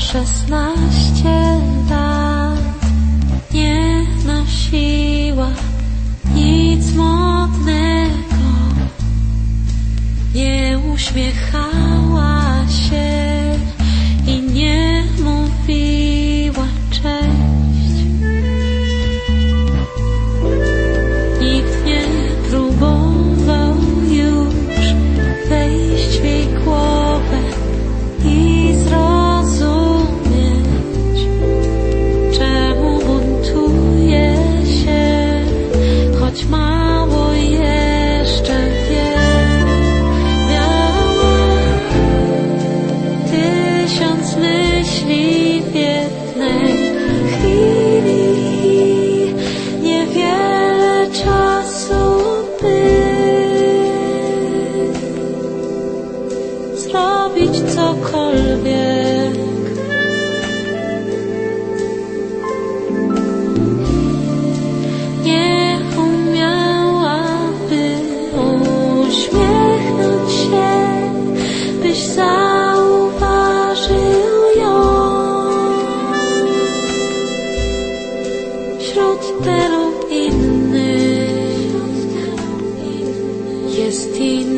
szesnaście lat nie nosiła nic modnego, nie uśmiechała. You.